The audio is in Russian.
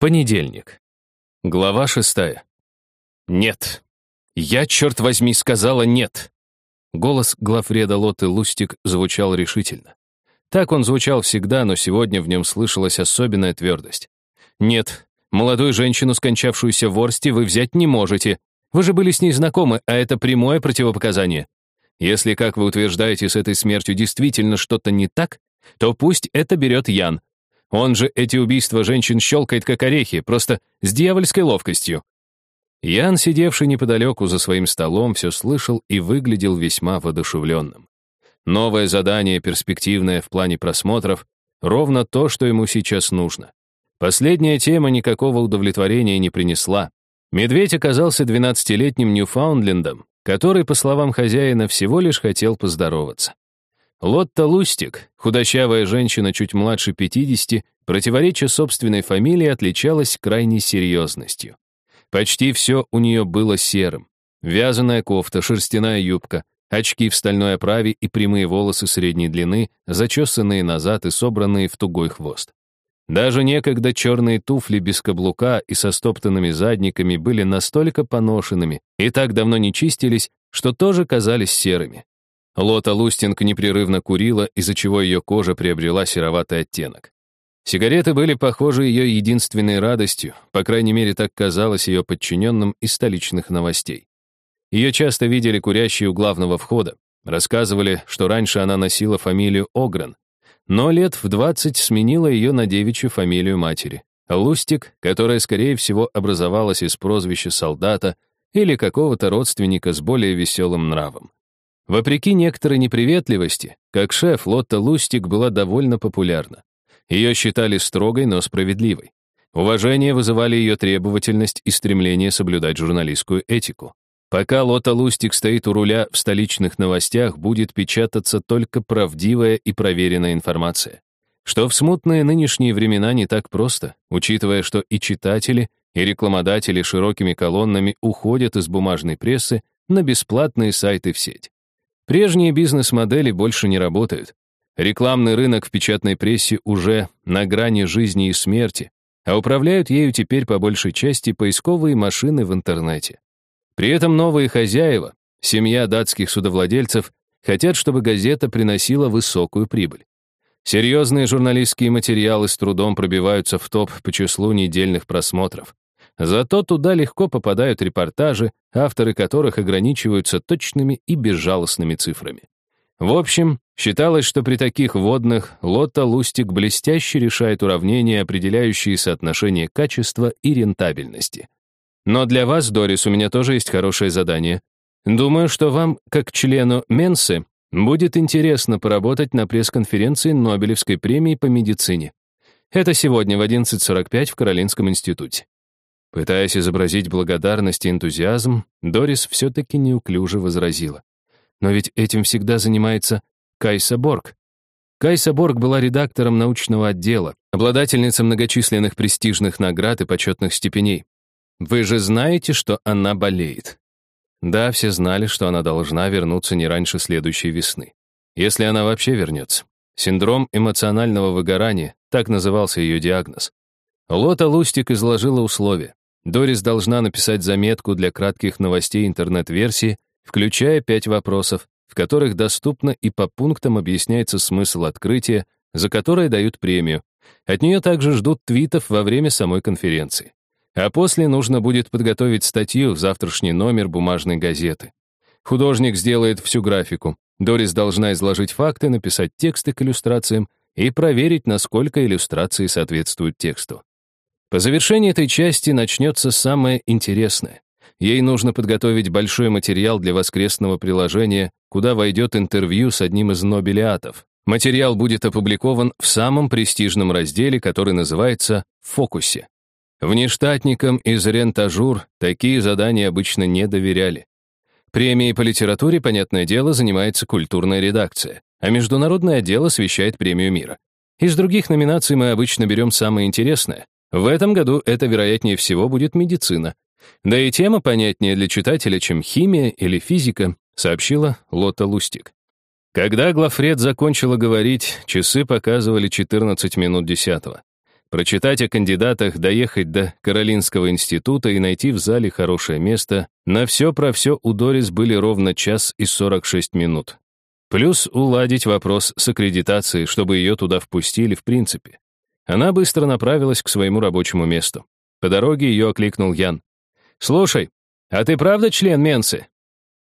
Понедельник. Глава шестая. «Нет. Я, черт возьми, сказала нет!» Голос главреда Лоты Лустик звучал решительно. Так он звучал всегда, но сегодня в нем слышалась особенная твердость. «Нет, молодую женщину, скончавшуюся в Орсте, вы взять не можете. Вы же были с ней знакомы, а это прямое противопоказание. Если, как вы утверждаете, с этой смертью действительно что-то не так, то пусть это берет Ян. Он же эти убийства женщин щелкает как орехи, просто с дьявольской ловкостью. Ян, сидевший неподалеку за своим столом, все слышал и выглядел весьма воодушевленным. Новое задание, перспективное в плане просмотров, ровно то, что ему сейчас нужно. Последняя тема никакого удовлетворения не принесла. Медведь оказался 12-летним Ньюфаундлендом, который, по словам хозяина, всего лишь хотел поздороваться. Лотта Лустик, худощавая женщина чуть младше 50, противоречия собственной фамилии, отличалась крайней серьезностью. Почти все у нее было серым. Вязаная кофта, шерстяная юбка, очки в стальной оправе и прямые волосы средней длины, зачесанные назад и собранные в тугой хвост. Даже некогда черные туфли без каблука и со стоптанными задниками были настолько поношенными и так давно не чистились, что тоже казались серыми. Лота Лустинг непрерывно курила, из-за чего ее кожа приобрела сероватый оттенок. Сигареты были, похоже, ее единственной радостью, по крайней мере, так казалось ее подчиненным из столичных новостей. Ее часто видели курящей у главного входа, рассказывали, что раньше она носила фамилию Огран, но лет в 20 сменила ее на девичью фамилию матери. Лустик, которая, скорее всего, образовалась из прозвища солдата или какого-то родственника с более веселым нравом. Вопреки некоторой неприветливости, как шеф, Лотта Лустик была довольно популярна. Ее считали строгой, но справедливой. Уважение вызывали ее требовательность и стремление соблюдать журналистскую этику. Пока Лота Лустик стоит у руля в столичных новостях, будет печататься только правдивая и проверенная информация. Что в смутные нынешние времена не так просто, учитывая, что и читатели, и рекламодатели широкими колоннами уходят из бумажной прессы на бесплатные сайты в сеть. Прежние бизнес-модели больше не работают. Рекламный рынок в печатной прессе уже на грани жизни и смерти, а управляют ею теперь по большей части поисковые машины в интернете. При этом новые хозяева, семья датских судовладельцев, хотят, чтобы газета приносила высокую прибыль. Серьезные журналистские материалы с трудом пробиваются в топ по числу недельных просмотров. Зато туда легко попадают репортажи, авторы которых ограничиваются точными и безжалостными цифрами. В общем, считалось, что при таких водных Лотта Лустик блестяще решает уравнения, определяющие соотношение качества и рентабельности. Но для вас, Дорис, у меня тоже есть хорошее задание. Думаю, что вам, как члену Менсы, будет интересно поработать на пресс-конференции Нобелевской премии по медицине. Это сегодня в 11.45 в Каролинском институте. Пытаясь изобразить благодарность и энтузиазм, Дорис все-таки неуклюже возразила. Но ведь этим всегда занимается Кайса Борг. Кайса Борг была редактором научного отдела, обладательницей многочисленных престижных наград и почетных степеней. Вы же знаете, что она болеет. Да, все знали, что она должна вернуться не раньше следующей весны. Если она вообще вернется. Синдром эмоционального выгорания, так назывался ее диагноз. Лота Лустик изложила условия. Дорис должна написать заметку для кратких новостей интернет-версии, включая пять вопросов, в которых доступно и по пунктам объясняется смысл открытия, за которое дают премию. От нее также ждут твитов во время самой конференции. А после нужно будет подготовить статью в завтрашний номер бумажной газеты. Художник сделает всю графику. Дорис должна изложить факты, написать тексты к иллюстрациям и проверить, насколько иллюстрации соответствуют тексту. По завершении этой части начнется самое интересное. Ей нужно подготовить большой материал для воскресного приложения, куда войдет интервью с одним из нобелиатов. Материал будет опубликован в самом престижном разделе, который называется «В фокусе». Внештатникам из Рентажур такие задания обычно не доверяли. Премией по литературе, понятное дело, занимается культурная редакция, а международный отдел освещает премию мира. Из других номинаций мы обычно берем самое интересное, в этом году это, вероятнее всего, будет медицина. Да и тема понятнее для читателя, чем химия или физика, сообщила Лота Лустик. Когда Глафред закончила говорить, часы показывали 14 минут десятого. Прочитать о кандидатах, доехать до Каролинского института и найти в зале хорошее место. На все про все у Дорис были ровно час и 46 минут. Плюс уладить вопрос с аккредитацией, чтобы ее туда впустили в принципе. Она быстро направилась к своему рабочему месту. По дороге ее окликнул Ян. «Слушай, а ты правда член Менсы?